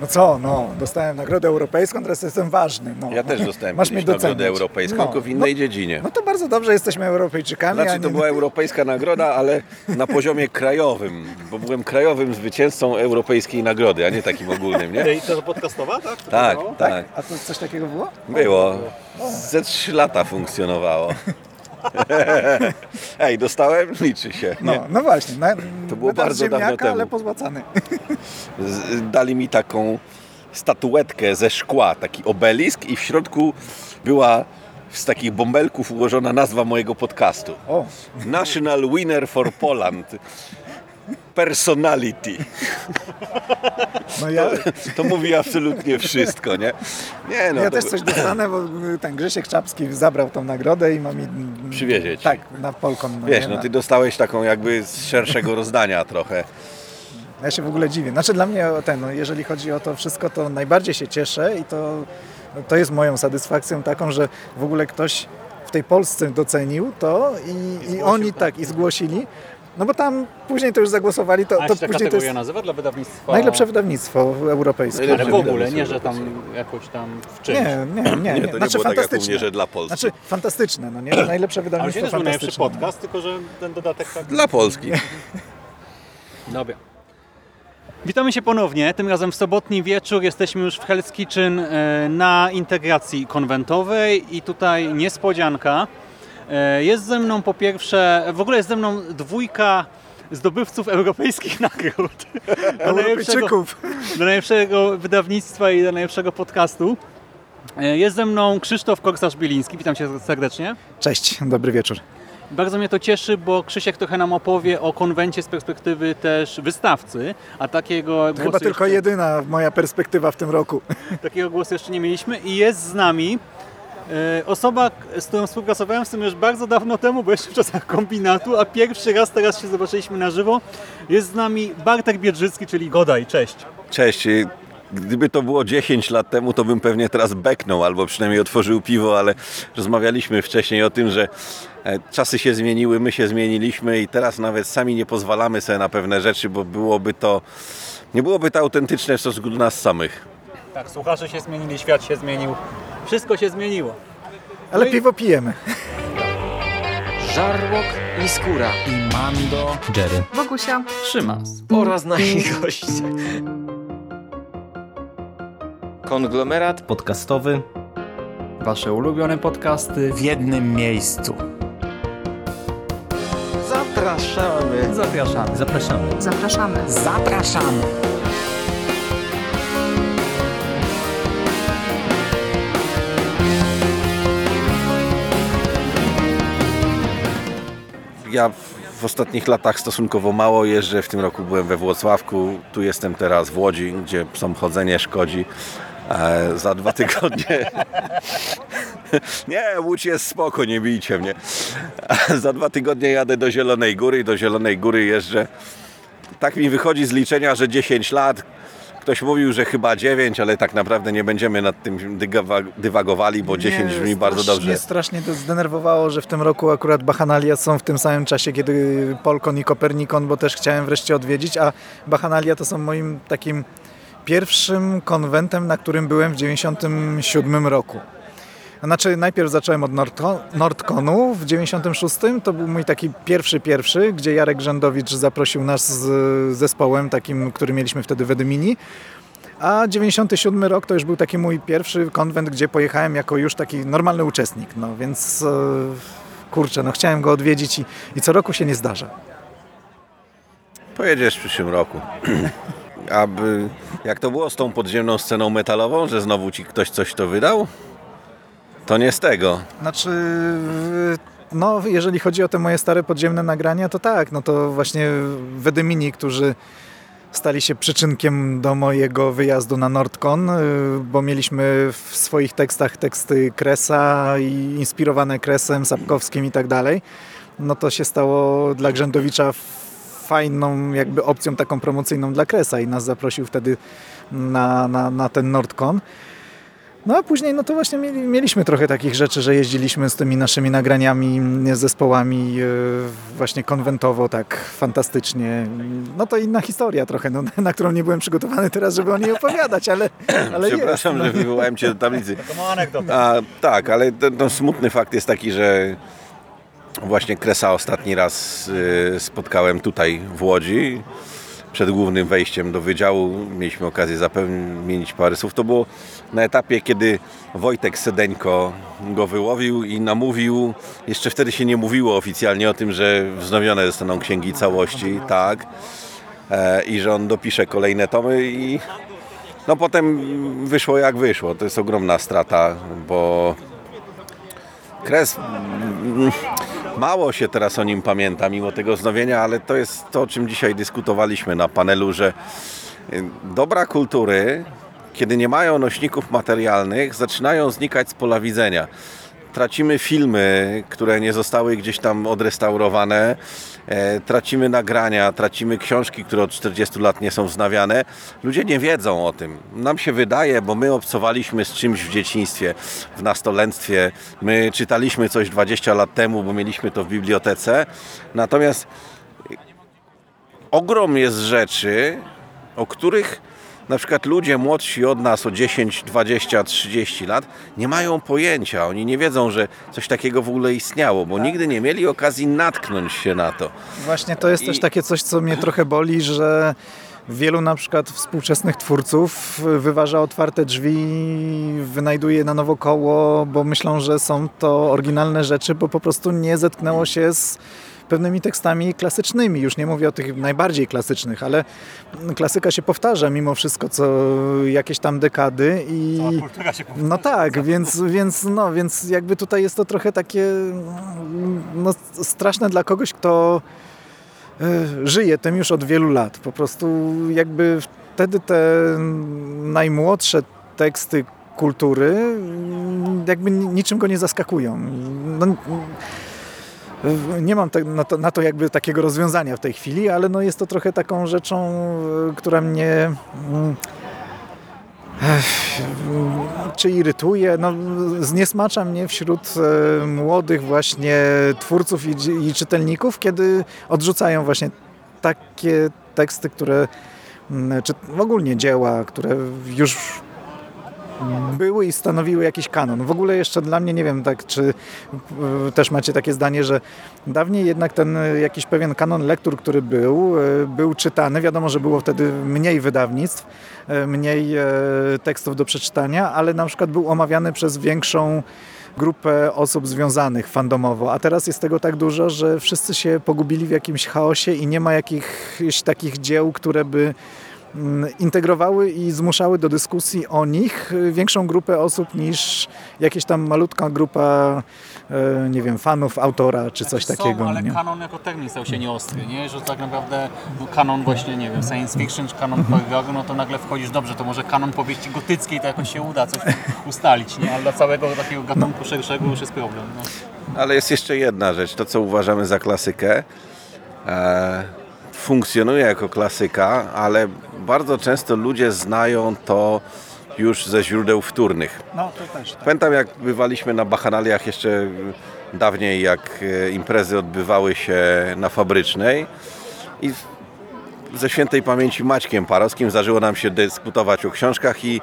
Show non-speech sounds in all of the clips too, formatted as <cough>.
No co, no, dostałem nagrodę europejską, teraz jestem ważny. No. Ja też dostałem Masz mnie nagrodę docenić. europejską, No, tylko w innej no, dziedzinie. No to bardzo dobrze, jesteśmy Europejczykami. Znaczy to nie- była europejska nagroda, ale na poziomie krajowym, bo byłem krajowym zwycięzcą europejskiej nagrody, a nie takim ogólnym, nie? I to podcastowa, tak? To Tak, było? tak. A to coś takiego było? Było. Ze trzy lata funkcjonowało. <laughs> Ej, dostałem? Liczy się. No, Nie? no właśnie. Na, To było bardzo dawno ziemniaka, temu. ale pozłacany. Dali mi taką statuetkę ze szkła, taki obelisk i w środku była z takich bąbelków ułożona nazwa mojego podcastu. O, National Winner for Poland. Personality. no ja, To mówi absolutnie wszystko, nie? Nie, no ja to też coś dostanę, bo ten Grzesiek Czapski zabrał tą nagrodę i ma mi... Przywiezieć. Tak, na Polkon. No, Wiesz, nie, no na- ty dostałeś taką jakby z szerszego rozdania trochę. Ja się w ogóle dziwię. Znaczy dla mnie ten, no, jeżeli chodzi o to wszystko, to najbardziej się cieszę i to, to jest moją satysfakcją taką, że w ogóle ktoś w tej Polsce docenił to i, i, oni tak i zgłosili. No bo tam później to już zagłosowali, to, to później to kategoria jest nazywa dla wydawnictwa? najlepsze wydawnictwo europejskie. Ale w ogóle, nie, że tam jakoś tam w czymś. Nie, nie, nie. nie. Nie, to nie znaczy było tak jak u fantastyczne. mnie, że dla Polski. Znaczy fantastyczne, no nie? <clears throat> Najlepsze Ale wydawnictwo się też był najlepszy fantastyczne. podcast, tylko że ten dodatek tak... Dla Polski. <laughs> Dobra. Witamy się ponownie, tym razem w sobotni wieczór. Jesteśmy już w Hell's Kitchen e, na integracji konwentowej i tutaj niespodzianka. E, Jest ze mną po pierwsze, w ogóle jest ze mną dwójka zdobywców europejskich <laughs> nagród. Do najlepszego, Europejczyków. do najlepszego wydawnictwa i do najlepszego podcastu. E, Jest ze mną Krzysztof Korsarz-Bieliński, witam Cię serdecznie. Cześć, dobry wieczór. Bardzo mnie to cieszy, bo Krzysiek trochę nam opowie o konwencie z perspektywy też wystawcy, a takiego To głosu, chyba tylko jeszcze, jedyna moja perspektywa w tym roku. takiego głosu jeszcze nie mieliśmy i jest z nami osoba, z którą współpracowałem z tym już bardzo dawno temu, bo jeszcze w czasach kombinatu, a pierwszy raz teraz się zobaczyliśmy na żywo. Jest z nami Bartek Biedrzycki, czyli Godaj. Cześć. Cześć. Gdyby to było 10 lat temu, to bym pewnie teraz beknął albo przynajmniej otworzył piwo, ale rozmawialiśmy wcześniej o tym, że e, czasy się zmieniły, my się zmieniliśmy i teraz nawet sami nie pozwalamy sobie na pewne rzeczy, bo byłoby to, nie byłoby to autentyczne w stosunku do nas samych. Tak, słuchacze się zmienili, świat się zmienił, wszystko się zmieniło. Ale No i- piwo pijemy. Żarłok i Skóra i Mando, Jerry, Bogusia. Szymas. oraz nasi goście. Konglomerat Podcastowy Wasze ulubione podcasty w jednym miejscu. zapraszamy. zapraszamy. Zapraszamy. Zapraszamy. Zapraszamy. Ja w ostatnich latach stosunkowo mało jeżdżę. W tym roku byłem we Włocławku, tu jestem teraz w Łodzi, gdzie samochodzenie szkodzi. E, za dwa tygodnie. <laughs> nie, Łódź jest spoko, nie bijcie mnie. za dwa tygodnie jadę do Zielonej Góry i do Zielonej Góry jeżdżę. Tak mi wychodzi z liczenia, że 10 lat. Ktoś mówił, że chyba 9, ale tak naprawdę nie będziemy nad tym dywagowali, bo 10 brzmi bardzo dobrze. strasznie to zdenerwowało, że w tym roku akurat Bachanalia są w tym samym czasie, kiedy Polkon i Kopernikon, bo też chciałem wreszcie odwiedzić, a Bachanalia to są moim takim pierwszym konwentem, na którym byłem w 97 roku. Znaczy najpierw zacząłem od Nordco- Nordconu w 96, to był mój taki pierwszy, pierwszy, gdzie Jarek Rzędowicz zaprosił nas z zespołem takim, który mieliśmy wtedy w Edymini. A 97 rok to już był taki mój pierwszy konwent, gdzie pojechałem jako już taki normalny uczestnik. No więc e, kurczę, no chciałem go odwiedzić i, i co roku się nie zdarza. Pojedziesz w przyszłym roku. <laughs> Aby, jak to było z tą podziemną sceną metalową, że znowu ci ktoś coś to wydał? To nie z tego. Znaczy, no jeżeli chodzi o te moje stare podziemne nagrania, to tak, no to właśnie Wedymini, którzy stali się przyczynkiem do mojego wyjazdu na Nordcon, y, bo mieliśmy w swoich tekstach teksty Kresa i inspirowane Kresem, Sapkowskim i tak dalej. No to się stało dla Grzędowicza fajną jakby opcją taką promocyjną dla Kresa i nas zaprosił wtedy na, na, na ten Nordcon. No a później no to właśnie mieli, mieliśmy trochę takich rzeczy, że jeździliśmy z tymi naszymi nagraniami, z zespołami e, właśnie konwentowo tak fantastycznie. No to inna historia trochę, no, na którą nie byłem przygotowany teraz, żeby o niej opowiadać, ale, <clears throat> ale Przepraszam, jest, że wywołałem Cię do tablicy. To ma anegdota. A, tak, ale ten, ten smutny fakt jest taki, że właśnie Kresa ostatni raz y, spotkałem tutaj w Łodzi. Przed głównym wejściem do wydziału mieliśmy okazję zapewnić parę słów. To było na etapie, kiedy Wojtek Sedeńko go wyłowił i namówił. Jeszcze wtedy się nie mówiło oficjalnie o tym, że wznowione zostaną księgi całości, tak. E, I że on dopisze kolejne tomy i no potem wyszło jak wyszło. To jest ogromna strata, bo Kres mało się teraz o nim pamięta mimo tego wznowienia, ale to jest to, o czym dzisiaj dyskutowaliśmy na panelu, że y, dobra kultury, kiedy nie mają nośników materialnych, zaczynają znikać z pola widzenia. Tracimy filmy, które nie zostały gdzieś tam odrestaurowane, e, tracimy nagrania, tracimy książki, które od 40 lat nie są wznawiane. Ludzie nie wiedzą o tym. Nam się wydaje, bo my obcowaliśmy z czymś w dzieciństwie, w nastolenstwie, my czytaliśmy coś 20 lat temu, bo mieliśmy to w bibliotece. Natomiast ogrom jest rzeczy, o których na przykład ludzie młodsi od nas o 10, 20, 30 lat nie mają pojęcia. Oni nie wiedzą, że coś takiego w ogóle istniało, bo nigdy nie mieli okazji natknąć się na to. Właśnie to jest I- też takie coś, co mnie trochę boli, że wielu na przykład współczesnych twórców wyważa otwarte drzwi, wynajduje na nowo koło, bo myślą, że są to oryginalne rzeczy, bo po prostu nie zetknęło się z pewnymi tekstami klasycznymi. Już nie mówię o tych najbardziej klasycznych, ale klasyka się powtarza mimo wszystko co jakieś tam dekady i Kultura się powtarza. no tak, więc, więc, no, więc jakby tutaj jest to trochę takie no, straszne dla kogoś, kto e, żyje tym już od wielu lat. Po prostu jakby wtedy te najmłodsze teksty kultury mm, jakby ni- niczym go nie zaskakują. No, nie mam na, to, na to jakby takiego rozwiązania w tej chwili, ale no jest to trochę taką rzeczą, która mnie mm, czy irytuje, no, zniesmacza mnie wśród e, młodych właśnie twórców i, i czytelników, kiedy odrzucają właśnie takie teksty, które, mm, czy ogólnie dzieła, które już były i stanowiły jakiś kanon. W ogóle jeszcze dla mnie, nie wiem, tak, czy e, też macie takie zdanie, że dawniej jednak ten jakiś pewien kanon lektur, który był, e, był czytany. Wiadomo, że było wtedy mniej wydawnictw, e, mniej tekstów do przeczytania, ale na przykład był omawiany przez większą grupę osób związanych fandomowo, a teraz jest tego tak dużo, że wszyscy się pogubili w jakimś chaosie i nie ma jakichś takich dzieł, które by integrowały i zmuszały do dyskusji o nich y, większą grupę osób niż jakieś tam malutka grupa, e, nie wiem, fanów autora czy coś takiego. Są, ale nie? kanon jako termin stał się nieostry, nie? Że tak naprawdę no, kanon właśnie, nie wiem, science fiction czy kanon horroru, no to nagle wchodzisz, dobrze, to może kanon powieści gotyckiej to jakoś się uda coś ustalić, nie? Ale dla całego takiego gatunku szerszego już jest problem. No. Ale jest jeszcze jedna rzecz, to co uważamy za klasykę. E, funkcjonuje jako klasyka, ale bardzo często ludzie znają to już ze źródeł wtórnych. No, to też. Tak. Pamiętam jak bywaliśmy na Bachanaliach jeszcze dawniej, jak e, imprezy odbywały się na Fabrycznej i ze świętej pamięci Maćkiem Parowskim zdarzyło nam się dyskutować o książkach i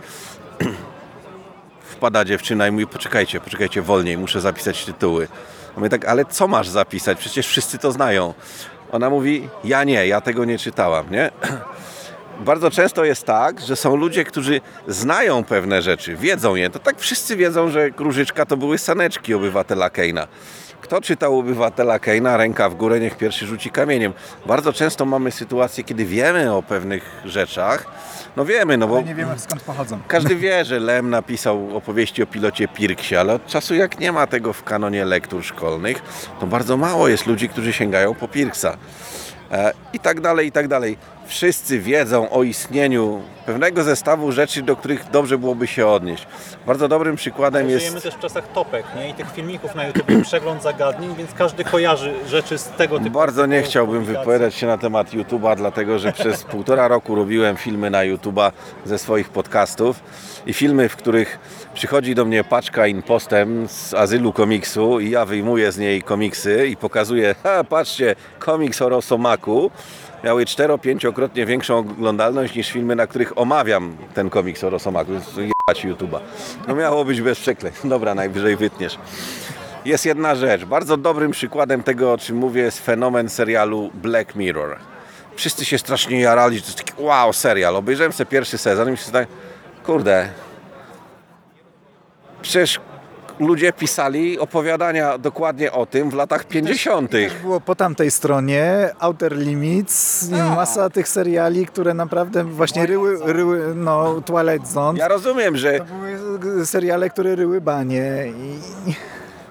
<clears throat> wpada dziewczyna i mówi poczekajcie, poczekajcie wolniej, muszę zapisać tytuły. A my tak, ale co masz zapisać? Przecież wszyscy to znają. Ona mówi, ja nie, ja tego nie czytałam, nie? <clears throat> Bardzo często jest tak, że są ludzie, którzy znają pewne rzeczy, wiedzą je. To tak wszyscy wiedzą, że Różyczka to były saneczki obywatela Keina. Kto czytał obywatela Keina, ręka w górę, niech pierwszy rzuci kamieniem. Bardzo często mamy sytuację, kiedy wiemy o pewnych rzeczach. No wiemy, no bo Nie wiemy skąd pochodzą. każdy wie, że Lem napisał opowieści o pilocie Pirksie, ale od czasu jak nie ma tego w kanonie lektur szkolnych, to bardzo mało jest ludzi, którzy sięgają po Pirksa. E, I tak dalej, i tak dalej. Wszyscy wiedzą o istnieniu pewnego zestawu rzeczy, do których dobrze byłoby się odnieść. Bardzo dobrym przykładem Żyjemy jest... też w czasach topek nie? i tych filmików na YouTube, przegląd zagadnień, więc każdy kojarzy rzeczy z tego typu. Bardzo nie chciałbym publikacji. wypowiadać się na temat YouTube'a, dlatego że przez <laughs> półtora roku robiłem filmy na YouTube'a ze swoich podcastów i filmy, w których przychodzi do mnie paczka impostem z azylu komiksu i ja wyjmuję z niej komiksy i pokazuję, ha, patrzcie, komiks o Rosomaku, miały cztero-pięciokrotnie większą oglądalność niż filmy, na których omawiam ten komiks o Rosomaku, jebać YouTube'a. No miało być bez przekleństw. <laughs> Dobra, najwyżej wytniesz. Jest jedna rzecz. Bardzo dobrym przykładem tego, o czym mówię, jest fenomen serialu Black Mirror. Wszyscy się strasznie jarali, że to jest taki wow serial. Obejrzałem sobie pierwszy sezon i myślę tak, kurde, przecież ludzie pisali opowiadania dokładnie o tym w latach 50. Było po tamtej stronie Outer Limits i Tak. masa tych seriali, które naprawdę właśnie ryły, ryły no Twilight Zone. Ja rozumiem, że To były seriale, które ryły banie i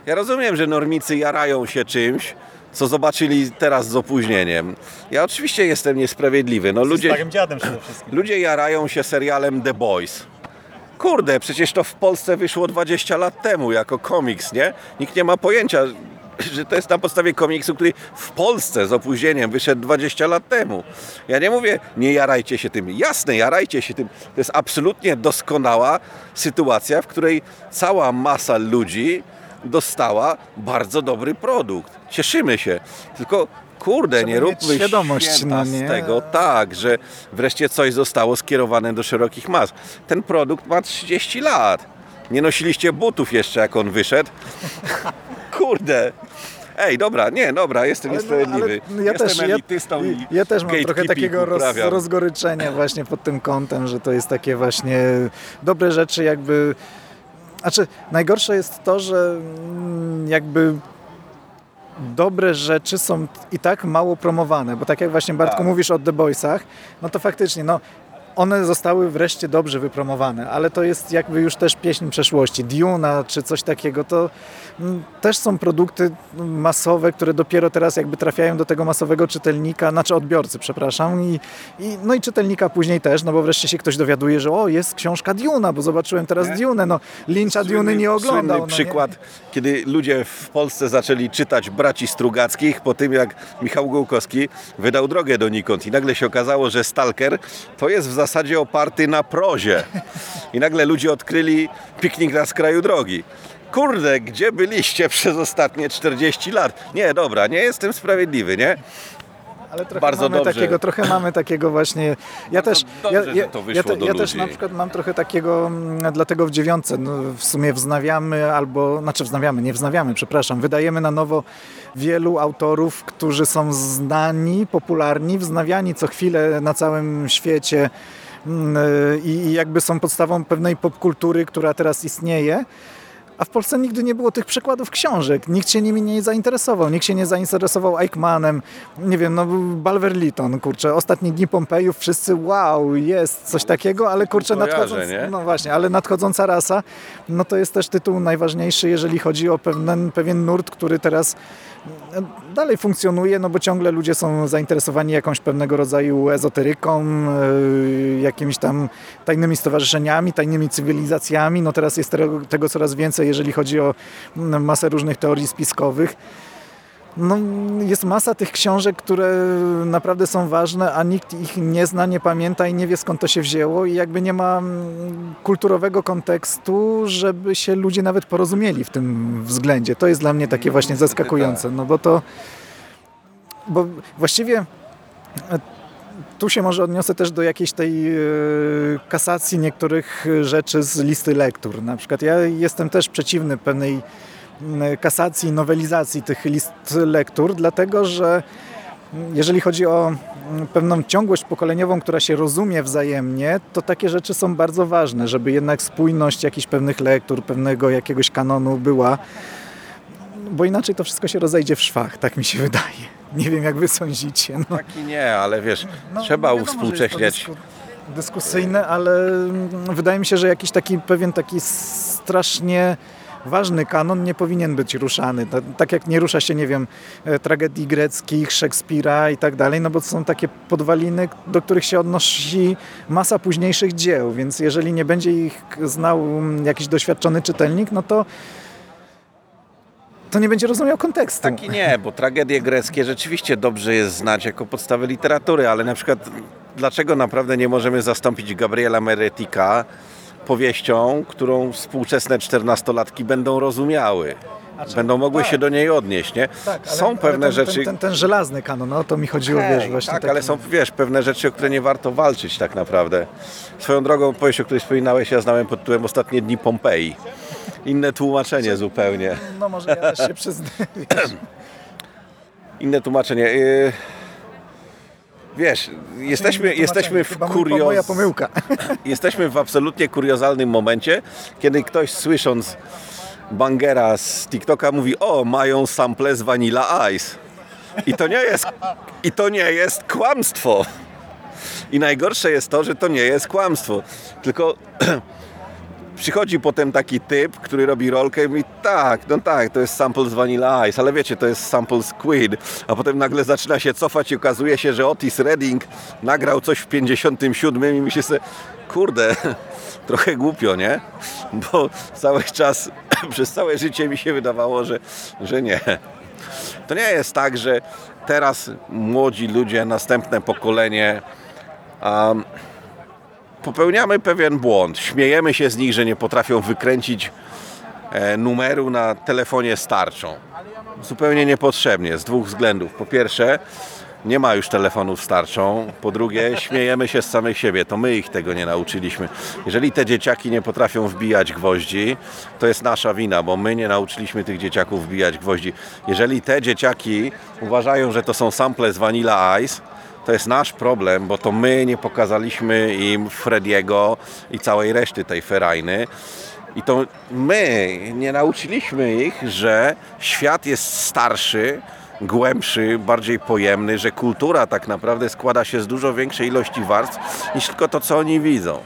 Ja rozumiem, że normicy jarają się czymś, co zobaczyli teraz z opóźnieniem. Ja oczywiście jestem niesprawiedliwy. No ludzie, Starym dziadem przede wszystkim. ludzie jarają się serialem The Boys. Kurde, przecież to w Polsce wyszło 20 lat temu jako komiks, nie? Nikt nie ma pojęcia, że to jest na podstawie komiksu, który w Polsce z opóźnieniem wyszedł 20 lat temu. Ja nie mówię, nie jarajcie się tym. Jasne, jarajcie się tym. To jest absolutnie doskonała sytuacja, w której cała masa ludzi dostała bardzo dobry produkt. Cieszymy się. Tylko kurde, Trzeba nie róbmy świadomość, no z nie? tego, tak, że wreszcie coś zostało skierowane do szerokich mas. Ten produkt ma 30 lat. Nie nosiliście butów jeszcze, jak on wyszedł. <laughs> Kurde. Ej, dobra, nie, dobra, jestem Ale- niesprawiedliwy. ale ja jestem też, ja, elitystą i ja też mam trochę takiego roz, rozgoryczenia <laughs> właśnie pod tym kątem, że to jest takie właśnie dobre rzeczy jakby... Znaczy, najgorsze jest to, że mm, jakby dobre rzeczy są i tak mało promowane, bo tak jak właśnie Bartku Tak. mówisz o The Boysach, no to faktycznie, no one zostały wreszcie dobrze wypromowane, ale to jest jakby już też pieśń przeszłości. Duna czy coś takiego, to mm, też są produkty masowe, które dopiero teraz jakby trafiają do tego masowego czytelnika, znaczy odbiorcy, przepraszam, i, i, no i czytelnika później też, no bo wreszcie się ktoś dowiaduje, że o, jest książka Duna, bo zobaczyłem teraz Dune, no Lyncha Duny nie oglądał. No, przykład, kiedy ludzie w Polsce zaczęli czytać Braci Strugackich po tym, jak Michał Gołkowski wydał drogę donikąd i nagle się okazało, że Stalker to jest w zasadzie oparty na prozie. I nagle ludzie odkryli piknik na skraju drogi. Kurde, gdzie byliście <laughs> przez ostatnie 40 lat? Nie, dobra, nie jestem sprawiedliwy, nie? Ale trochę Bardzo mamy dobrze. takiego, trochę mamy takiego właśnie. Ja Bardzo też, dobrze, ja, ja, to ja, te- ja też na przykład mam trochę takiego, mm, dlatego w dziewiątce no, w sumie wznawiamy albo, znaczy wznawiamy, nie wznawiamy, przepraszam, wydajemy na nowo wielu autorów, którzy są znani, popularni, wznawiani co chwilę na całym świecie mm, i i jakby są podstawą pewnej popkultury, która teraz istnieje. A w Polsce nigdy nie było tych przykładów książek. Nikt się nimi nie zainteresował. Nikt się nie zainteresował Eichmannem. Nie wiem, no Balverliton, kurczę. Ostatnie dni Pompejów, wszyscy wow, jest coś takiego, ale kurczę, nadchodząc, no właśnie, ale nadchodząca rasa, no to jest też tytuł najważniejszy, jeżeli chodzi o pewien, pewien nurt, który teraz dalej funkcjonuje, no bo ciągle ludzie są zainteresowani jakąś pewnego rodzaju ezoteryką, e, jakimiś tam tajnymi stowarzyszeniami, tajnymi cywilizacjami. No teraz jest tego, tego coraz więcej, jeżeli chodzi o masę różnych teorii spiskowych. No, jest masa tych książek, które naprawdę są ważne, a nikt ich nie zna, nie pamięta i nie wie skąd to się wzięło i jakby nie ma mm, kulturowego kontekstu, żeby się ludzie nawet porozumieli w tym względzie. To jest dla mnie takie właśnie zaskakujące, no bo to bo właściwie e, tu się może odniosę też do jakiejś tej e, kasacji niektórych rzeczy z listy lektur. Na przykład ja jestem też przeciwny pewnej kasacji, nowelizacji tych list lektur, dlatego że jeżeli chodzi o mm, pewną ciągłość pokoleniową, która się rozumie wzajemnie, to takie rzeczy są bardzo ważne, żeby jednak spójność jakichś pewnych lektur, pewnego jakiegoś kanonu była, bo inaczej to wszystko się rozejdzie w szwach, tak mi się wydaje. Nie wiem, jak wy sądzicie. No. Tak i nie, ale wiesz, No, trzeba wiadomo, uwspółcześniać. Dyskusyjne, ale mm, wydaje mi się, że jakiś taki pewien taki strasznie ważny kanon nie powinien być ruszany. Ta- Tak jak nie rusza się, nie wiem, e, tragedii greckich, Szekspira i tak dalej, no bo to są takie podwaliny, do których się odnosi masa późniejszych dzieł, więc jeżeli nie będzie ich znał mm, jakiś doświadczony czytelnik, no to to nie będzie rozumiał kontekstu. Tak i nie, bo tragedie greckie rzeczywiście dobrze jest znać jako podstawę literatury, ale na przykład dlaczego naprawdę nie możemy zastąpić Gabriela Meretika powieścią, którą współczesne czternastolatki będą rozumiały? Będą mogły tak. się do niej odnieść, nie? Tak, są ale pewne ten, rzeczy... Ten, ten, ten żelazny kanon, no o to mi chodziło, Hej, wiesz, właśnie tak, taki- ale są, wiesz, pewne rzeczy, o które nie warto walczyć tak naprawdę. Swoją drogą, powieść, o której wspominałeś, ja znałem pod tytułem Ostatnie dni Pompeji. Inne tłumaczenie zupełnie. No może ja też się przyznam. <clears throat> Inne tłumaczenie. Yy, Wiesz, jesteśmy, jesteśmy w Chyba mój- kurios... Moja pomyłka. <laughs> Jesteśmy w absolutnie kuriozalnym momencie, kiedy ktoś słysząc bangera z TikToka mówi o, mają sample z Vanilla Ice. I to nie jest, i to nie jest kłamstwo. I najgorsze jest to, że to nie jest kłamstwo. Tylko <clears throat> przychodzi potem taki typ, który robi rolkę i mówi tak, no tak, to jest sample z Vanilla Ice, ale wiecie, to jest sample z Queen. A potem nagle zaczyna się cofać i okazuje się, że Otis Redding nagrał coś w 57 i myśli sobie, kurde, <laughs> trochę głupio, nie? Bo cały czas, <clears throat> przez całe życie mi się wydawało, że, że nie. To nie jest tak, że teraz młodzi ludzie, następne pokolenie um, popełniamy pewien błąd. Śmiejemy się z nich, że nie potrafią wykręcić e, numeru na telefonie starczą. Zupełnie niepotrzebnie, z dwóch względów. Po pierwsze, nie ma już telefonów starczą. Po drugie, śmiejemy się z samych siebie. To my ich tego nie nauczyliśmy. Jeżeli te dzieciaki nie potrafią wbijać gwoździ, to jest nasza wina, bo my nie nauczyliśmy tych dzieciaków wbijać gwoździ. Jeżeli te dzieciaki uważają, że to są sample z Vanilla Ice, to jest nasz problem, bo to my nie pokazaliśmy im Frediego i całej reszty tej ferajny. I to my nie nauczyliśmy ich, że świat jest starszy, głębszy, bardziej pojemny, że kultura tak naprawdę składa się z dużo większej ilości warstw niż tylko to, co oni widzą.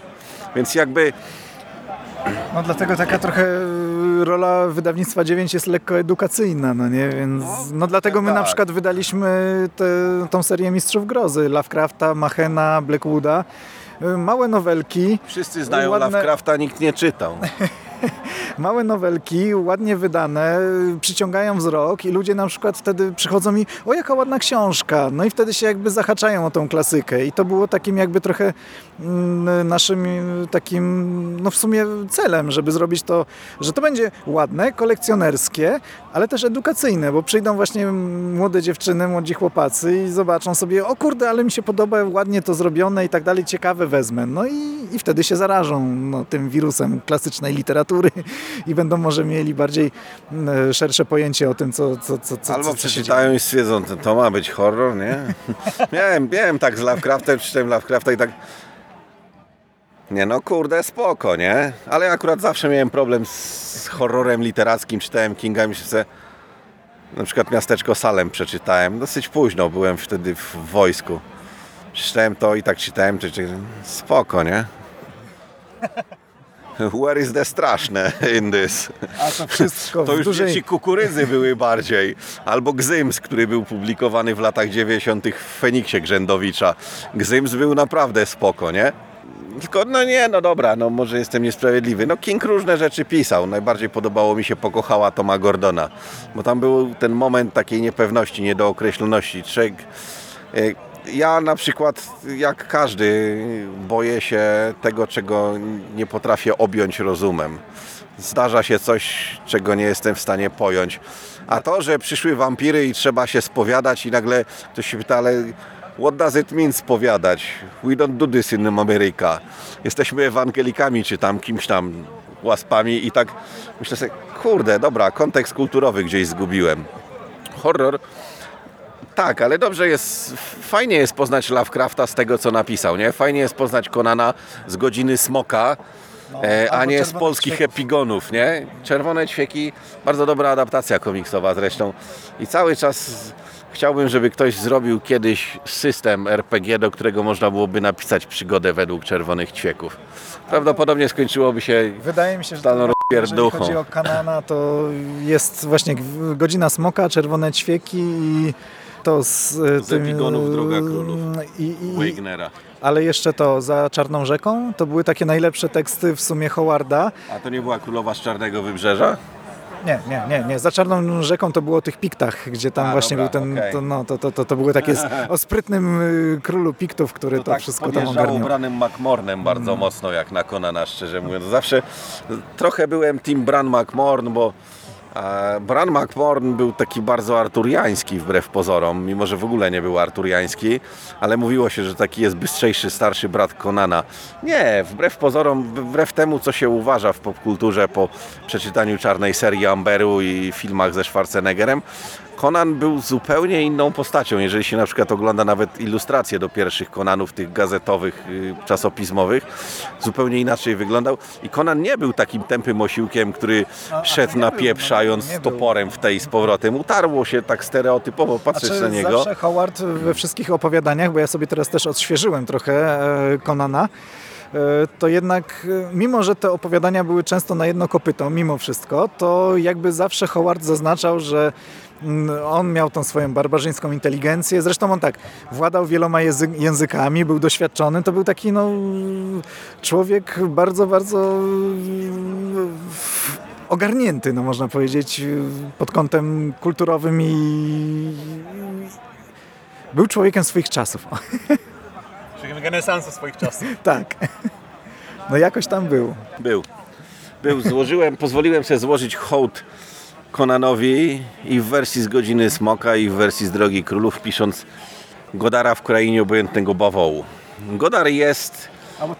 Więc jakby No dlatego taka trochę rola wydawnictwa 9 jest lekko edukacyjna, no nie? Więc no dlatego my na tak. przykład wydaliśmy tę tą serię Mistrzów Grozy, Lovecrafta, Machena, Blackwooda. Y, Małe nowelki, wszyscy znają Ładne- Lovecrafta, nikt nie czytał. <laughs> <laughs> małe nowelki, ładnie wydane, przyciągają wzrok i ludzie na przykład wtedy przychodzą mi, o jaka ładna książka, no i wtedy się jakby zahaczają o tą klasykę. I to było takim jakby trochę mm, naszym y, takim, no w sumie celem, żeby zrobić to, że to będzie ładne, kolekcjonerskie, ale też edukacyjne, bo przyjdą właśnie młode dziewczyny, młodzi chłopacy i zobaczą sobie, o kurde, ale mi się podoba, ładnie to zrobione i tak dalej, ciekawe wezmę. No i, i wtedy się zarażą no, tym wirusem klasycznej literatury i będą może mieli bardziej mm, szersze pojęcie o tym, co, co, co, co, Albo co, przeczytają i stwierdzą, to, ma być horror, nie? <laughs> miałem, miałem tak z Lovecraftem, czytałem Lovecrafta i tak... Nie no, kurde, spoko, nie? Ale ja akurat zawsze miałem problem z horrorem literackim, czytałem Kinga i myślę na przykład Miasteczko Salem przeczytałem, dosyć późno, byłem wtedy w wojsku. Przeczytałem to i tak czytałem, czy, czy, spoko, nie? Where is the straszne in this? A to wszystko To już dużej... dzieci kukurydzy były bardziej. Albo Gzyms, który był publikowany w latach 90. w Feniksie Grzędowicza. Gzyms był naprawdę spoko, nie? Tylko, no nie, no dobra, no może jestem niesprawiedliwy. No King różne rzeczy pisał. Najbardziej podobało mi się Pokochała Toma Gordona. Bo tam był ten moment takiej niepewności, niedookreśloności. Człowiek... Ja na przykład, jak każdy, boję się tego, czego nie potrafię objąć rozumem. Zdarza się coś, czego nie jestem w stanie pojąć. A to, że przyszły wampiry i trzeba się spowiadać i nagle ktoś się pyta, ale what does it mean spowiadać? We don't do this in America. Jesteśmy ewangelikami, czy tam kimś tam łaspami i tak myślę sobie, kurde, dobra, kontekst kulturowy gdzieś zgubiłem. Horror tak, ale dobrze jest, fajnie jest poznać Lovecrafta z tego, co napisał, nie? Fajnie jest poznać Konana z Godziny Smoka, e, a nie z polskich Ćwieków. epigonów, nie? Czerwone Ćwieki, bardzo dobra adaptacja komiksowa zresztą. I cały czas chciałbym, żeby ktoś zrobił kiedyś system RPG, do którego można byłoby napisać przygodę według Czerwonych Ćwieków. Prawdopodobnie skończyłoby się Wydaje mi się, że to Jeżeli chodzi o Kanana, to jest właśnie Godzina Smoka, Czerwone Ćwieki i to z, e, Z Epigonów Droga Królów. I, i, Wagnera. ale jeszcze to, Za Czarną Rzeką, to były takie najlepsze teksty w sumie Howarda. A to nie była Królowa z Czarnego Wybrzeża? Nie, nie, nie, nie. Za Czarną Rzeką to było o tych piktach, gdzie tam A, właśnie dobra, był ten, okej. to, no, to, to, to, to były takie z, o sprytnym y, królu piktów, który to, tak wszystko tam ogarniał. branym McMornem bardzo mocno jak na Conana, szczerze mówiąc. Zawsze trochę byłem team Bran McMorn, bo e, Bran McMorn był taki bardzo arturiański wbrew pozorom, mimo że w ogóle nie był arturiański, ale mówiło się, że taki jest bystrzejszy, starszy brat Conana. Nie, wbrew pozorom, wbrew temu, co się uważa w popkulturze po przeczytaniu czarnej serii Amberu i filmach ze Schwarzeneggerem, Conan był zupełnie inną postacią. Jeżeli się na przykład ogląda nawet ilustracje do pierwszych Conanów, tych gazetowych, y, czasopismowych, zupełnie inaczej wyglądał. I Conan nie był takim tępym osiłkiem, który szedł nie był, napieprzając nie był. toporem w tej z powrotem. Utarło się tak stereotypowo patrzeć Znaczy, na niego. Zawsze Howard we wszystkich opowiadaniach, bo ja sobie teraz też odświeżyłem trochę e, Conana, e, to jednak, e, mimo że te opowiadania były często na jedno kopyto, mimo wszystko, to jakby zawsze Howard zaznaczał, że on miał tą swoją barbarzyńską inteligencję. Zresztą on tak, władał wieloma językami, był doświadczony. To był taki no, człowiek bardzo, bardzo ogarnięty, no można powiedzieć, pod kątem kulturowym i był człowiekiem swoich czasów. <laughs> Czyli renesansu swoich czasów. <laughs> tak. No jakoś tam był. Był. Był, złożyłem, pozwoliłem sobie złożyć hołd Conanowi i w wersji z Godziny Smoka i w wersji z Drogi Królów, pisząc Godara w krainie obojętnego bawołu. Godar jest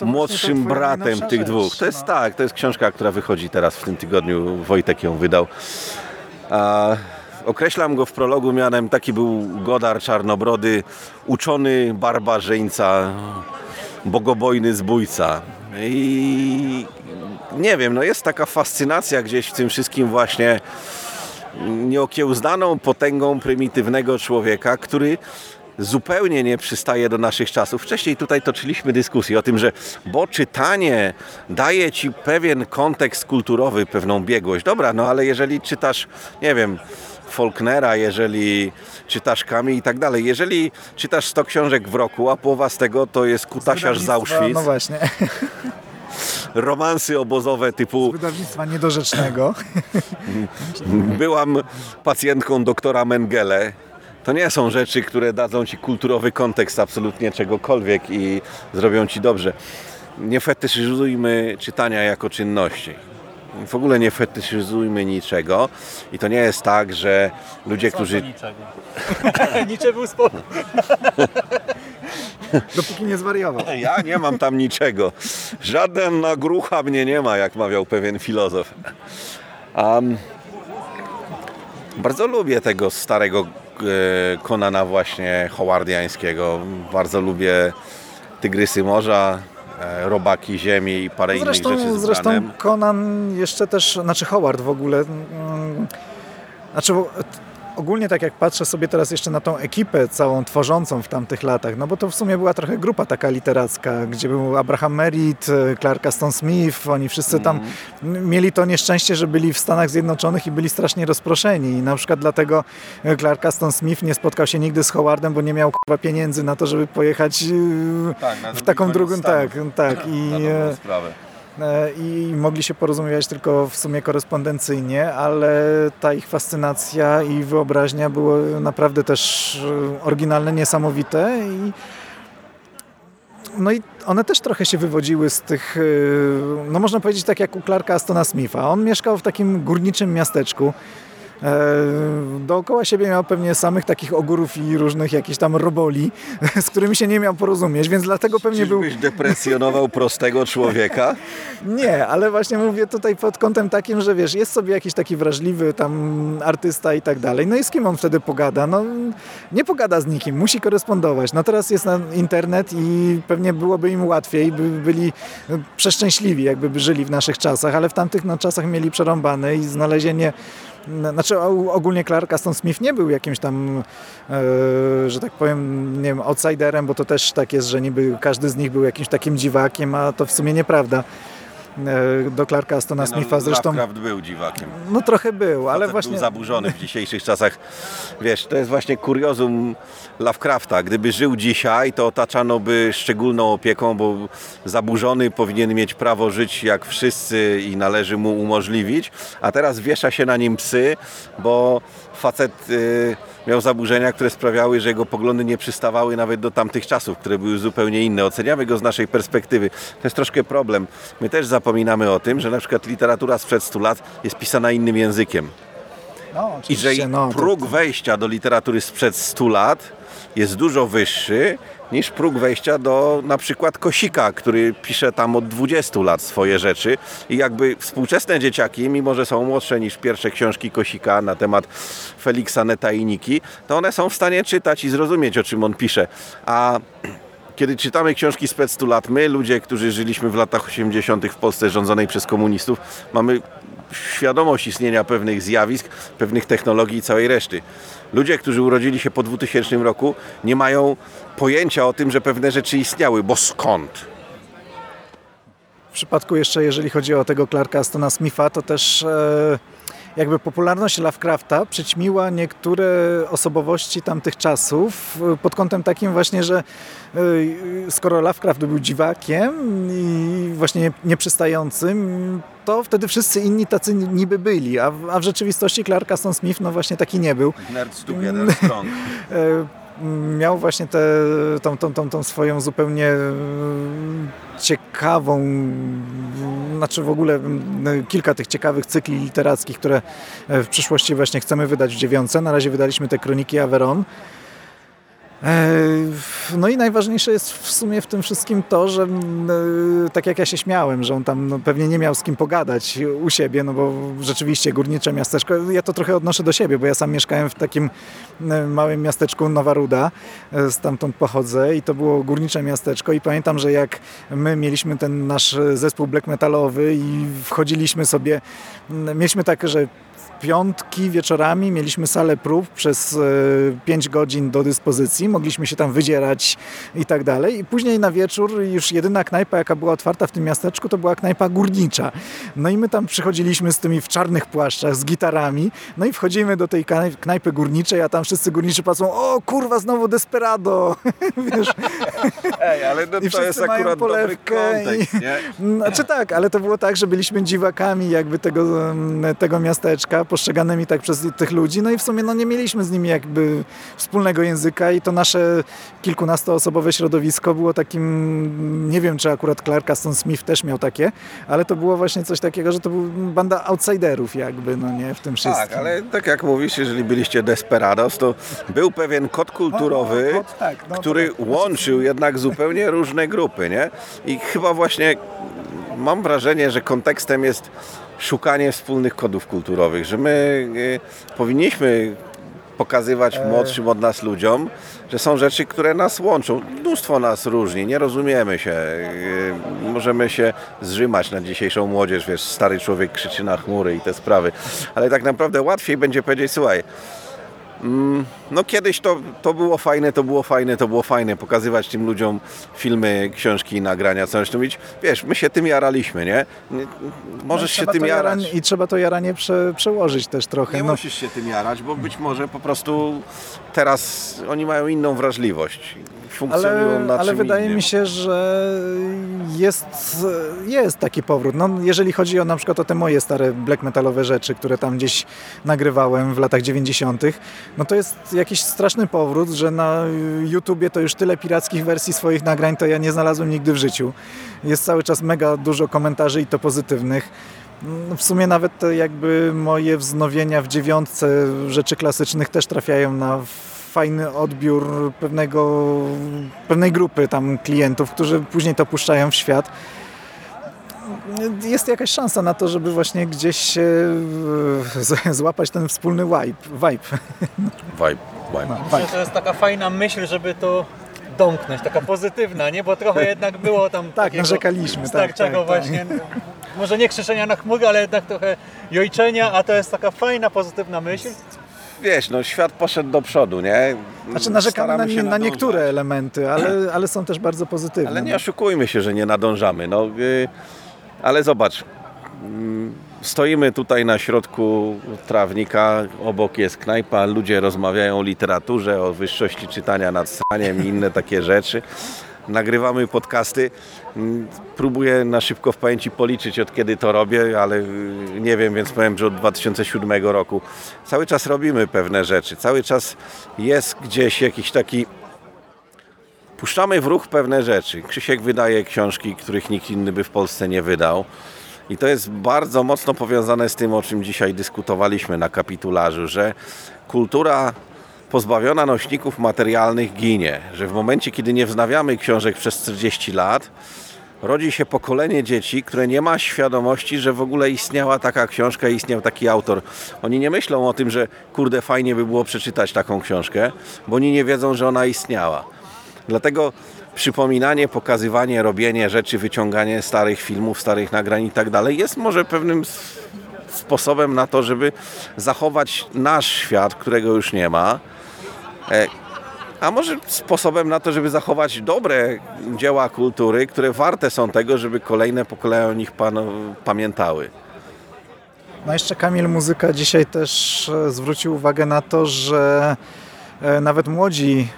młodszym bratem tych rzecz, dwóch. To jest no. tak, to jest książka, która wychodzi teraz w tym tygodniu. Wojtek ją wydał. A, określam go w prologu mianem taki był Godar Czarnobrody, uczony barbarzyńca, bogobojny zbójca. I nie wiem, no jest taka fascynacja gdzieś w tym wszystkim właśnie nieokiełznaną potęgą prymitywnego człowieka, który zupełnie nie przystaje do naszych czasów. Wcześniej tutaj toczyliśmy dyskusję o tym, że bo czytanie daje ci pewien kontekst kulturowy, pewną biegłość. Dobra, no ale jeżeli czytasz, nie wiem, Faulknera, jeżeli czytasz Kami i tak dalej, jeżeli czytasz 100 książek w roku, a połowa z tego to jest Kutasiarz z Auschwitz, No właśnie, <laughs> romansy obozowe typu wydawnictwa niedorzecznego. <laughs> byłam pacjentką doktora Mengele. To nie są rzeczy, które dadzą ci kulturowy kontekst absolutnie czegokolwiek i zrobią ci dobrze. Nie fetyszyzujmy czytania jako czynności. W ogóle nie fetyszyzujmy niczego. I to nie jest tak, że ludzie, którzy Niczego. Nicze był spokój. Dopóki nie zwariował. <laughs> Ja nie mam tam niczego. Żaden nagrucha mnie nie ma, jak mawiał pewien filozof. Um, bardzo lubię tego starego e, Konana właśnie howardiańskiego. Bardzo lubię Tygrysy Morza, e, Robaki Ziemi i parę innych rzeczy Zresztą, z zresztą Branem. Conan jeszcze też, znaczy Howard w ogóle, mm, znaczy ogólnie tak jak patrzę sobie teraz jeszcze na tą ekipę całą tworzącą w tamtych latach, no bo to w sumie była trochę grupa taka literacka, gdzie był Abraham Merritt, e, Clark Aston Smith, oni wszyscy tam m- mieli to nieszczęście, że byli w Stanach Zjednoczonych i byli strasznie rozproszeni. I na przykład dlatego e, Clark Aston Smith nie spotkał się nigdy z Howardem, bo nie miał kurwa pieniędzy na to, żeby pojechać e, Tak, na w taką drugą, tak, tak. <laughs> I E, i mogli się porozumiewać tylko w sumie korespondencyjnie, ale ta ich fascynacja i wyobraźnia były naprawdę też e, oryginalne, niesamowite i no i one też trochę się wywodziły z tych, e, no można powiedzieć tak jak u Clarka Astona Smitha. On mieszkał w takim górniczym miasteczku. E, Dookoła siebie miał pewnie samych takich ogórów i różnych jakichś tam roboli, <laughs> z którymi się nie miał porozumieć, więc dlatego pewnie był... Czyżbyś depresjonował prostego człowieka? <laughs> Nie, ale właśnie mówię tutaj pod kątem takim, że wiesz, jest sobie jakiś taki wrażliwy tam artysta i tak dalej. No i z kim on wtedy pogada? No nie pogada z nikim, musi korespondować. No teraz jest na internet i pewnie byłoby im łatwiej, by byli no, przeszczęśliwi, jakby by żyli w naszych czasach, ale w tamtych no, czasach mieli przerąbane i znalezienie znaczy ogólnie Clark Aston Smith nie był jakimś tam, e, że tak powiem, nie wiem, outsiderem, bo to też tak jest, że niby każdy z nich był jakimś takim dziwakiem, a to w sumie nieprawda. E, do Clarka Astona Smitha. Zresztą Lovecraft był dziwakiem. no trochę był, ale Facet właśnie... był zaburzony w dzisiejszych czasach. Wiesz, to jest właśnie kuriozum Lovecrafta. Gdyby żył dzisiaj, to otaczano by szczególną opieką, bo zaburzony powinien mieć prawo żyć jak wszyscy i należy mu umożliwić, a teraz wiesza się na nim psy, bo facet y, miał zaburzenia, które sprawiały, że jego poglądy nie przystawały nawet do tamtych czasów, które były zupełnie inne. Oceniamy go z naszej perspektywy. To jest troszkę problem. My też zapominamy o tym, że na przykład literatura sprzed 100 lat jest pisana innym językiem. No, I że no, próg wejścia do literatury sprzed 100 lat jest dużo wyższy niż próg wejścia do na przykład Kosika, który pisze tam od 20 lat swoje rzeczy i jakby współczesne dzieciaki, mimo że są młodsze niż pierwsze książki Kosika na temat Feliksa Neta i Niki, to one są w stanie czytać i zrozumieć o czym on pisze. A kiedy czytamy książki sprzed 100 lat, my, ludzie, którzy żyliśmy w latach 80. w Polsce rządzonej przez komunistów, mamy świadomość istnienia pewnych zjawisk, pewnych technologii i całej reszty. Ludzie, którzy urodzili się po 2000 roku, nie mają pojęcia o tym, że pewne rzeczy istniały, bo skąd? W przypadku jeszcze, jeżeli chodzi o tego Clarka Astona Smitha, to też e, jakby popularność Lovecrafta przyćmiła niektóre osobowości tamtych czasów e, pod kątem takim właśnie, że e, skoro Lovecraft był dziwakiem i właśnie nie- nieprzystającym, to wtedy wszyscy inni tacy niby byli, a w, a w rzeczywistości Clark Aston Smith no właśnie taki nie był. Nerds together strong. E, miał właśnie tę tą, tą, tą, tą swoją zupełnie e, ciekawą, znaczy w ogóle m, kilka tych ciekawych cykli literackich, które e, w przyszłości właśnie chcemy wydać w dziewiątce. Na razie wydaliśmy te Kroniki Averon. E, No i najważniejsze jest w sumie w tym wszystkim to, że e, tak jak ja się śmiałem, że on tam no, pewnie nie miał z kim pogadać u siebie, no bo rzeczywiście górnicze miasteczko, ja to trochę odnoszę do siebie, bo ja sam mieszkałem w takim e, małym miasteczku Nowa Ruda, stamtąd pochodzę i to było górnicze miasteczko i pamiętam, że jak my mieliśmy ten nasz zespół black metalowy i wchodziliśmy sobie, mieliśmy tak, że piątki wieczorami mieliśmy salę prób przez 5 godzin do dyspozycji, mogliśmy się tam wydzierać i tak dalej. I później na wieczór już jedyna knajpa, jaka była otwarta w tym miasteczku, to była knajpa górnicza. No i my tam przychodziliśmy z tymi w czarnych płaszczach, z gitarami, no i wchodzimy do tej knaj- knajpy górniczej, a tam wszyscy górniczy patrzą, o kurwa, znowu Desperado, <laughs> wiesz, Ej, ale no, I to jest akurat dobry kontekst, i- nie? <laughs> Znaczy tak, ale to było tak, że byliśmy dziwakami jakby tego, tego miasteczka, postrzeganymi tak przez tych ludzi, no i w sumie no, nie mieliśmy z nimi jakby wspólnego języka i to nasze kilkunastoosobowe środowisko było takim, nie wiem czy akurat Clark Aston Smith też miał takie, ale to było właśnie coś takiego, że to był banda outsiderów jakby, no nie, w tym wszystkim. Tak, ale tak jak mówisz, jeżeli byliście Desperados, to był pewien kod kulturowy, No, no, kod, tak, no, który to- łączył jednak zupełnie różne grupy, nie? I chyba właśnie mam wrażenie, że kontekstem jest szukanie wspólnych kodów kulturowych, że my y, powinniśmy pokazywać E. młodszym od nas ludziom, że są rzeczy, które nas łączą. Mnóstwo nas różni, nie rozumiemy się. Yy, Możemy się zrzymać na dzisiejszą młodzież, wiesz, stary człowiek krzyczy na chmury i te sprawy. Ale tak naprawdę łatwiej będzie powiedzieć, słuchaj, no kiedyś to, to było fajne, to było fajne, to było fajne, pokazywać tym ludziom filmy, książki, nagrania, coś tu mieć. Wiesz, my się tym jaraliśmy, nie? możesz się No Trzeba tym jarać. jaranie- I trzeba to jaranie prze, przełożyć też trochę. Nie no. musisz się tym jarać, bo być może po prostu teraz oni mają inną wrażliwość. Funkcjonują Ale, na ale czym wydaje innym. mi się, że jest, jest taki powrót. No, jeżeli chodzi o na przykład o te moje stare black metalowe rzeczy, które tam gdzieś nagrywałem w latach 90., no to jest jakiś straszny powrót, że na YouTubie to już tyle pirackich wersji swoich nagrań to ja nie znalazłem nigdy w życiu. Jest cały czas mega dużo komentarzy i to pozytywnych. No, W sumie nawet jakby moje wznowienia w dziewiątce rzeczy klasycznych też trafiają na fajny odbiór pewnego, pewnej grupy tam klientów, którzy później to puszczają w świat. Jest jakaś szansa na to, żeby właśnie gdzieś się e, złapać ten wspólny vibe. vibe. Vibe, vibe. Myślę, że to jest taka fajna myśl, żeby to domknąć, taka pozytywna, nie? Bo trochę <laughs> jednak było tam Tak, narzekaliśmy. Tak, starczego tak, tak. właśnie, może nie krzyczenia na chmury, ale jednak trochę jojczenia, a to jest taka fajna, pozytywna myśl. Wiesz, no świat poszedł do przodu, nie? Znaczy narzekamy na, nie, na niektóre elementy, ale, <clears throat> ale są też bardzo pozytywne. Ale nie oszukujmy się, że nie nadążamy. No, y, Ale zobacz, mm, stoimy tutaj na środku trawnika, obok jest knajpa, ludzie rozmawiają o literaturze, o wyższości czytania nad straniem i inne takie rzeczy. Nagrywamy podcasty. Mm, Próbuję na szybko w pamięci policzyć od kiedy to robię, ale y, nie wiem, więc powiem, że od 2007 roku. Cały czas robimy pewne rzeczy, cały czas jest gdzieś jakiś taki puszczamy w ruch pewne rzeczy. Krzysiek wydaje książki, których nikt inny by w Polsce nie wydał. I to jest bardzo mocno powiązane z tym, o czym dzisiaj dyskutowaliśmy na kapitularzu, że kultura pozbawiona nośników materialnych ginie. Że w momencie, kiedy nie wznawiamy książek przez 40 lat, rodzi się pokolenie dzieci, które nie ma świadomości, że w ogóle istniała taka książka istniał taki autor. Oni nie myślą o tym, że kurde fajnie by było przeczytać taką książkę, bo oni nie wiedzą, że ona istniała. Dlatego przypominanie, pokazywanie, robienie rzeczy, wyciąganie starych filmów, starych nagrań i tak dalej jest może pewnym sposobem na to, żeby zachować nasz świat, którego już nie ma. E, A może sposobem na to, żeby zachować dobre dzieła kultury, które warte są tego, żeby kolejne pokolenia o nich pamiętały. No jeszcze Kamil Muzyka dzisiaj też e, zwrócił uwagę na to, że e, nawet młodzi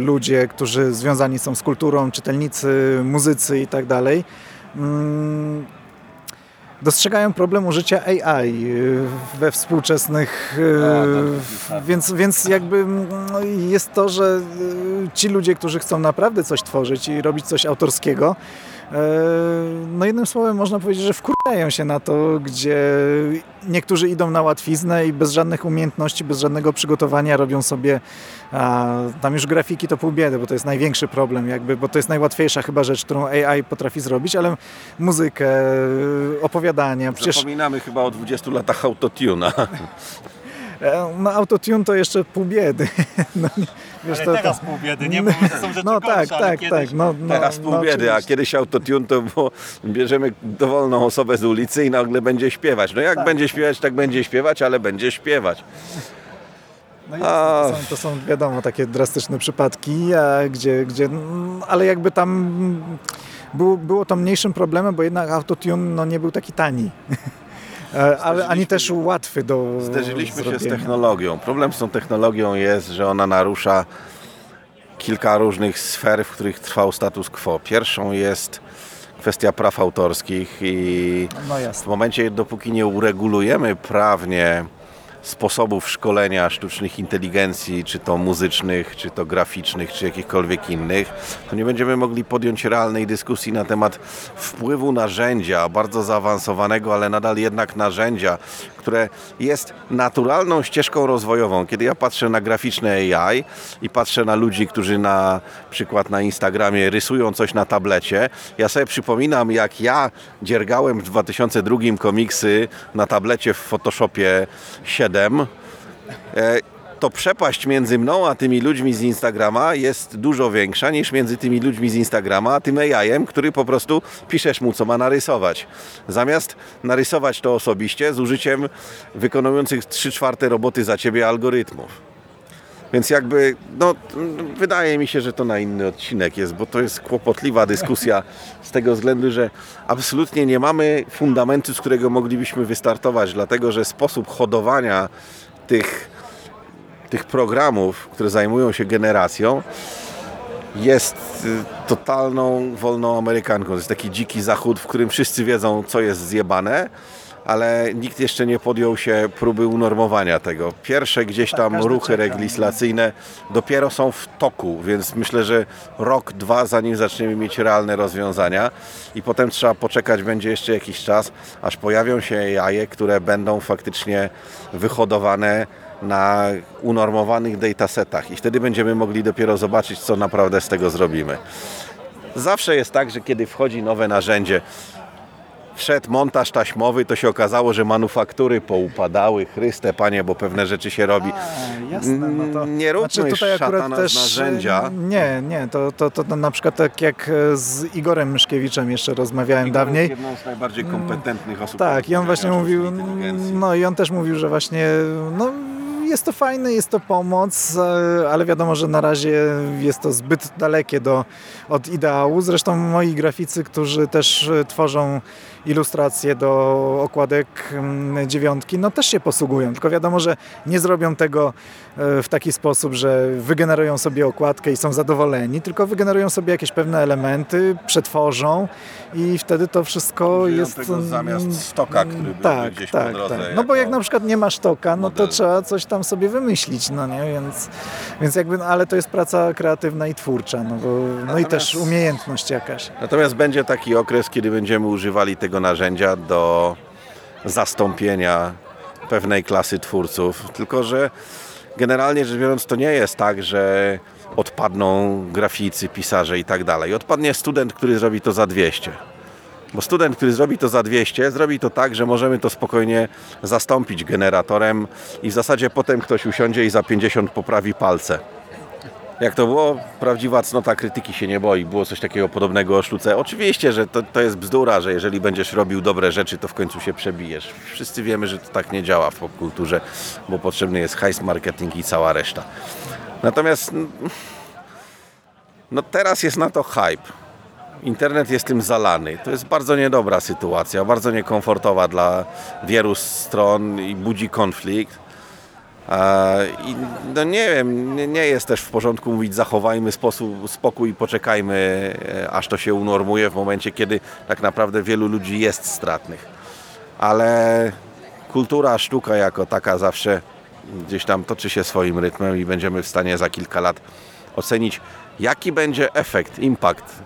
ludzie, którzy związani są z kulturą, czytelnicy, muzycy i tak dalej, mm, dostrzegają problem użycia AI e, we współczesnych... e, Więc, więc jakby mm, no, jest to, że e, ci ludzie, którzy chcą naprawdę coś tworzyć i robić coś autorskiego, no jednym słowem można powiedzieć, że wkurzają się na to, gdzie niektórzy idą na łatwiznę i bez żadnych umiejętności, bez żadnego przygotowania robią sobie a, tam już grafiki to pół biedy, bo to jest największy problem jakby, bo to jest najłatwiejsza chyba rzecz, którą AI potrafi zrobić, ale muzykę, opowiadania, przecież Zapominamy chyba o 20 latach autotuna. e, no autotune to jeszcze pół biedy. <laughs> No, wiesz, Ale to, teraz to, pół biedy, nie? Bo są rzeczy <laughs> no tak, gorsze, tak, kiedyś... tak. No, no, Teraz pół no, biedy, a kiedyś autotune to było, bierzemy dowolną osobę z ulicy i nagle będzie śpiewać. No jak Tak. będzie śpiewać, tak będzie śpiewać, ale będzie śpiewać. No jasne, to, są, to są wiadomo takie drastyczne przypadki, a gdzie, gdzie mm, ale jakby tam było, było to mniejszym problemem, bo jednak autotune no, nie był taki tani. <laughs> E, ale ani też łatwy do Zderzyliśmy się z zrobienia. technologią. Problem z tą technologią jest, że ona narusza kilka różnych sfer, w których trwał status quo. Pierwszą jest kwestia praw autorskich i No w momencie, dopóki nie uregulujemy prawnie sposobów szkolenia sztucznych inteligencji, czy to muzycznych, czy to graficznych, czy jakichkolwiek innych, to nie będziemy mogli podjąć realnej dyskusji na temat wpływu narzędzia, bardzo zaawansowanego, ale nadal jednak narzędzia, które jest naturalną ścieżką rozwojową. Kiedy ja patrzę na graficzne AI i patrzę na ludzi, którzy na przykład na Instagramie rysują coś na tablecie, ja sobie przypominam, jak ja dziergałem w 2002 komiksy na tablecie w Photoshopie 7. To przepaść między mną a tymi ludźmi z Instagrama jest dużo większa niż między tymi ludźmi z Instagrama a tym AI-em, który po prostu piszesz mu, co ma narysować. Zamiast narysować to osobiście z użyciem wykonujących 3 czwarte roboty za ciebie algorytmów. Więc jakby, no, wydaje mi się, że to na inny odcinek jest, bo to jest kłopotliwa dyskusja z tego względu, że absolutnie nie mamy fundamentu, z którego moglibyśmy wystartować, dlatego że sposób hodowania tych, tych programów, które zajmują się generacją, jest y, totalną wolną Amerykanką. To jest taki dziki zachód, w którym wszyscy wiedzą, co jest zjebane, ale nikt jeszcze nie podjął się próby unormowania tego. Pierwsze gdzieś tam każdy ruchy czeka. legislacyjne dopiero są w toku, więc myślę, że rok, dwa, zanim zaczniemy mieć realne rozwiązania i potem trzeba poczekać będzie jeszcze jakiś czas, aż pojawią się jaje, które będą faktycznie wyhodowane na unormowanych datasetach i wtedy będziemy mogli dopiero zobaczyć, co naprawdę z tego zrobimy. Zawsze jest tak, że kiedy wchodzi nowe narzędzie, wszedł montaż taśmowy, to się okazało, że manufaktury poupadały. Chryste, panie, bo pewne rzeczy się robi. A, jasne, no to, Mm, Nie róbmy znaczy tutaj akurat też narzędzia. Nie, nie, to, to, to, to na przykład tak jak e, z Igorem Myszkiewiczem jeszcze rozmawiałem dawniej. Jedną z najbardziej kompetentnych osób. Tak, i on właśnie mówił, no i on też mówił, że właśnie, no jest to fajne, jest to pomoc, e, ale wiadomo, że na razie jest to zbyt dalekie do, od ideału. Zresztą moi graficy, którzy też e, tworzą ilustracje do okładek mm, dziewiątki, no też się posługują, tylko wiadomo, że nie zrobią tego e, w taki sposób, że wygenerują sobie okładkę i są zadowoleni, tylko wygenerują sobie jakieś pewne elementy, przetworzą i wtedy to wszystko Użyją jest... tego mm, zamiast stoka, który byłby tak, gdzieś po tak, drodze tak. No bo jak na przykład nie ma sztoka, no to model. trzeba coś tam sobie wymyślić, no nie, więc, więc jakby, no, ale to jest praca kreatywna i twórcza, no, bo, no i też umiejętność jakaś. Natomiast będzie taki okres, kiedy będziemy używali tego narzędzia do zastąpienia pewnej klasy twórców. Tylko, że generalnie rzecz biorąc, to nie jest tak, że odpadną graficy, pisarze i tak dalej. Odpadnie student, który zrobi to za 200. Bo student, który zrobi to za 200, zrobi to tak, że możemy to spokojnie zastąpić generatorem i w zasadzie potem ktoś usiądzie i za 50 poprawi palce. Jak to było? Prawdziwa cnota krytyki się nie boi. Było coś takiego podobnego o sztuce. Oczywiście, że to, to jest bzdura, że jeżeli będziesz robił dobre rzeczy, to w końcu się przebijesz. Wszyscy wiemy, że to tak nie działa w popkulturze, bo potrzebny jest hajs marketing i cała reszta. Natomiast no teraz jest na to hype. Internet jest tym zalany. To jest bardzo niedobra sytuacja, bardzo niekomfortowa dla wielu stron i budzi konflikt. I no nie wiem, nie, nie jest też w porządku mówić zachowajmy sposób, spokój i poczekajmy, e, aż to się unormuje w momencie, kiedy tak naprawdę wielu ludzi jest stratnych. Ale kultura, sztuka jako taka zawsze gdzieś tam toczy się swoim rytmem i będziemy w stanie za kilka lat ocenić, jaki będzie efekt, impact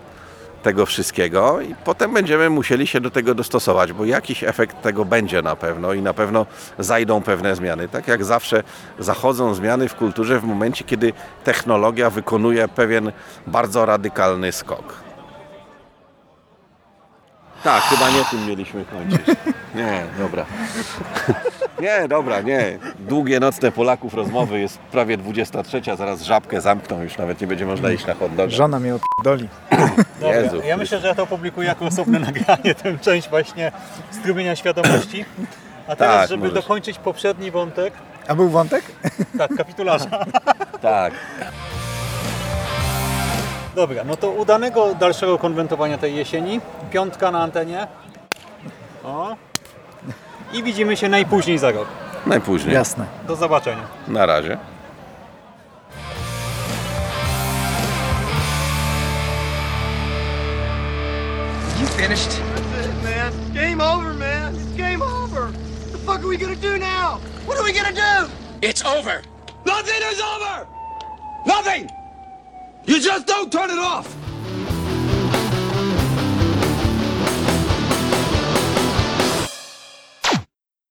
tego wszystkiego i potem będziemy musieli się do tego dostosować, bo jakiś efekt tego będzie na pewno i na pewno zajdą pewne zmiany. Tak jak zawsze zachodzą zmiany w kulturze w momencie, kiedy technologia wykonuje pewien bardzo radykalny skok. Tak, chyba nie tym mieliśmy kończyć. Nie, dobra. Nie, dobra, nie. Długie nocne Polaków rozmowy jest prawie 23, zaraz żabkę zamkną, już nawet nie będzie można iść na hot doga. Żona mnie. <clears throat> Dobra, Jezu. ja myślę, że ja to opublikuję jako osobne <laughs> nagranie, tę część właśnie strumienia świadomości. A teraz, Tak, żeby możesz. dokończyć poprzedni wątek, A był wątek? tak, kapitularza. <laughs> Tak. Dobra, no to udanego dalszego konwentowania tej jesieni. Piątka na antenie. O. I widzimy się najpóźniej za rok. Najpóźniej. Jasne. Do zobaczenia. Na razie. You finished? That's it, man. Game over, man. It's game over. What the fuck are we gonna do now? What are we gonna do? It's over. Nothing is over. Nothing. You just don't turn it off.